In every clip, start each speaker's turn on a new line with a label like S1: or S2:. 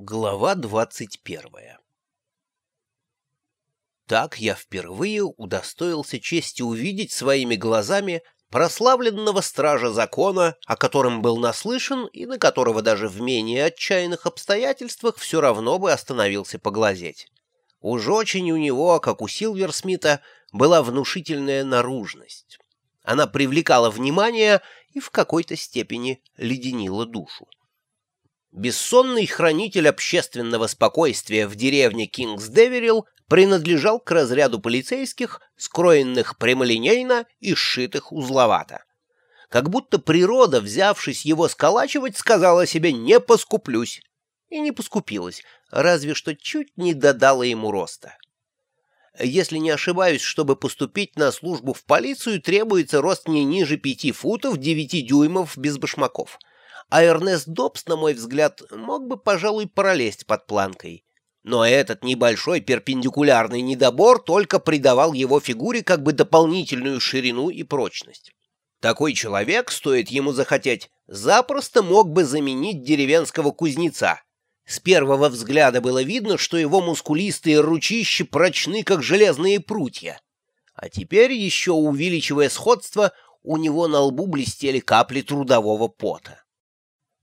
S1: Глава двадцать первая Так я впервые удостоился чести увидеть своими глазами прославленного стража закона, о котором был наслышан и на которого даже в менее отчаянных обстоятельствах все равно бы остановился поглазеть. Уж очень у него, как у Силверсмита, была внушительная наружность. Она привлекала внимание и в какой-то степени леденила душу. Бессонный хранитель общественного спокойствия в деревне Кингс-Деверилл принадлежал к разряду полицейских, скроенных прямолинейно и сшитых узловато. Как будто природа, взявшись его сколачивать, сказала себе «не поскуплюсь». И не поскупилась, разве что чуть не додала ему роста. Если не ошибаюсь, чтобы поступить на службу в полицию, требуется рост не ниже пяти футов девяти дюймов без башмаков — а Эрнест Добс, на мой взгляд, мог бы, пожалуй, пролезть под планкой. Но этот небольшой перпендикулярный недобор только придавал его фигуре как бы дополнительную ширину и прочность. Такой человек, стоит ему захотеть, запросто мог бы заменить деревенского кузнеца. С первого взгляда было видно, что его мускулистые ручища прочны, как железные прутья. А теперь, еще увеличивая сходство, у него на лбу блестели капли трудового пота.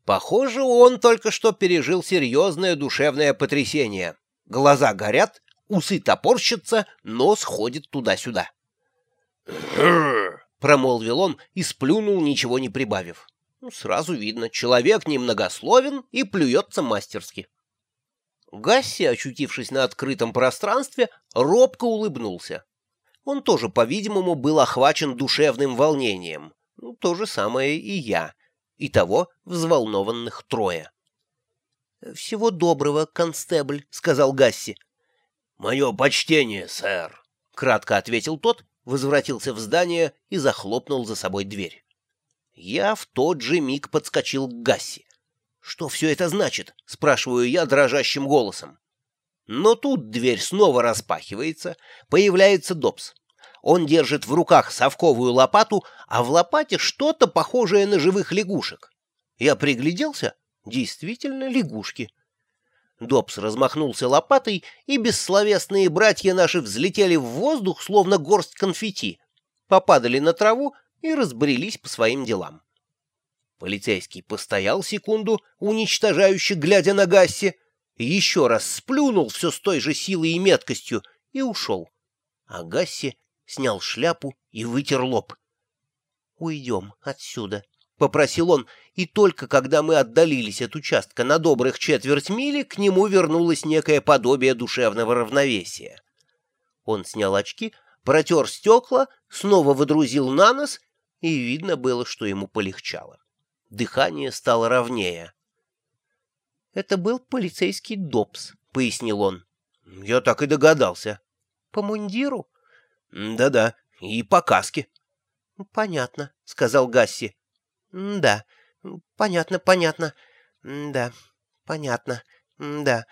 S1: Похоже, он только что пережил серьезное душевное потрясение. Глаза горят, усы топорщатся, нос ходит туда-сюда. промолвил он и сплюнул, ничего не прибавив. Ну, сразу видно, человек немногословен и плюется мастерски. Гасси, очутившись на открытом пространстве, робко улыбнулся. Он тоже, по-видимому, был охвачен душевным волнением. Ну, то же самое и я — Итого взволнованных трое. «Всего доброго, констебль», — сказал Гасси. «Мое почтение, сэр», — кратко ответил тот, возвратился в здание и захлопнул за собой дверь. Я в тот же миг подскочил к Гасси. «Что все это значит?» — спрашиваю я дрожащим голосом. Но тут дверь снова распахивается, появляется Добс. Он держит в руках совковую лопату, а в лопате что-то похожее на живых лягушек. Я пригляделся. Действительно лягушки. Добс размахнулся лопатой, и бессловесные братья наши взлетели в воздух, словно горсть конфетти, попадали на траву и разбрелись по своим делам. Полицейский постоял секунду, уничтожающе глядя на Гасси, еще раз сплюнул все с той же силой и меткостью и ушел. А Гасси снял шляпу и вытер лоб. «Уйдем отсюда», — попросил он, и только когда мы отдалились от участка на добрых четверть мили, к нему вернулось некое подобие душевного равновесия. Он снял очки, протер стекла, снова водрузил на нос, и видно было, что ему полегчало. Дыхание стало ровнее. «Это был полицейский ДОПС», — пояснил он. «Я так и догадался». «По мундиру?» «Да-да, и по каске». «Понятно», — сказал Гасси. «Да, понятно, понятно. Да, понятно. Да».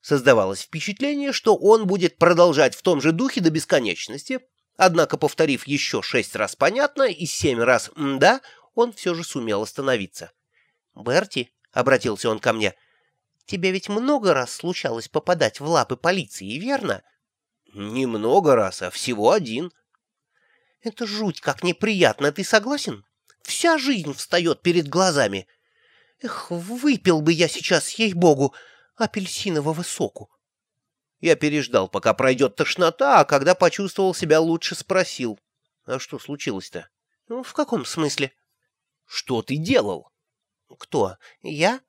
S1: Создавалось впечатление, что он будет продолжать в том же духе до бесконечности, однако, повторив еще шесть раз «понятно» и семь раз «да», он все же сумел остановиться. «Берти», — обратился он ко мне, — «тебе ведь много раз случалось попадать в лапы полиции, верно?» Немного раз, а всего один. Это жуть как неприятно, ты согласен? Вся жизнь встает перед глазами. Эх, выпил бы я сейчас, ей-богу, апельсинового соку. Я переждал, пока пройдет тошнота, а когда почувствовал себя лучше, спросил. А что случилось-то? Ну, в каком смысле? Что ты делал? Кто? Я?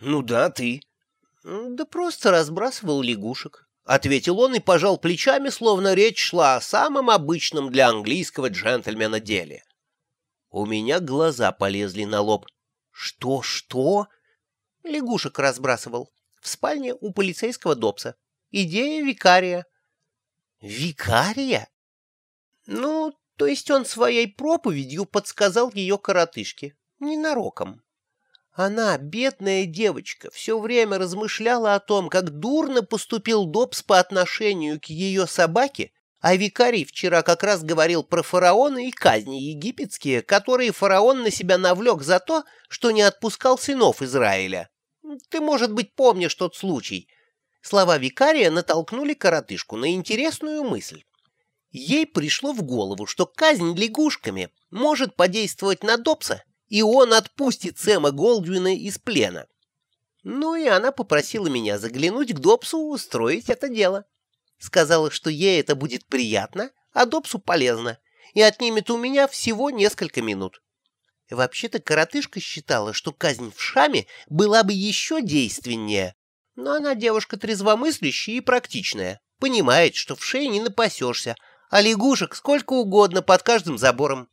S1: Ну да, ты. Да просто разбрасывал лягушек. — ответил он и пожал плечами, словно речь шла о самом обычном для английского джентльмена деле. У меня глаза полезли на лоб. «Что, что?» Лягушек разбрасывал. В спальне у полицейского Добса. Идея викария. «Викария?» «Ну, то есть он своей проповедью подсказал ее коротышке. Ненароком. Она, бедная девочка, все время размышляла о том, как дурно поступил Добс по отношению к ее собаке, а викарий вчера как раз говорил про фараона и казни египетские, которые фараон на себя навлек за то, что не отпускал сынов Израиля. Ты, может быть, помнишь тот случай. Слова викария натолкнули коротышку на интересную мысль. Ей пришло в голову, что казнь лягушками может подействовать на Добса, и он отпустит Сэма Голдвина из плена. Ну и она попросила меня заглянуть к Добсу устроить это дело. Сказала, что ей это будет приятно, а Добсу полезно, и отнимет у меня всего несколько минут. Вообще-то коротышка считала, что казнь в шаме была бы еще действеннее, но она девушка трезвомыслящая и практичная, понимает, что в шее не напасешься, а лягушек сколько угодно под каждым забором.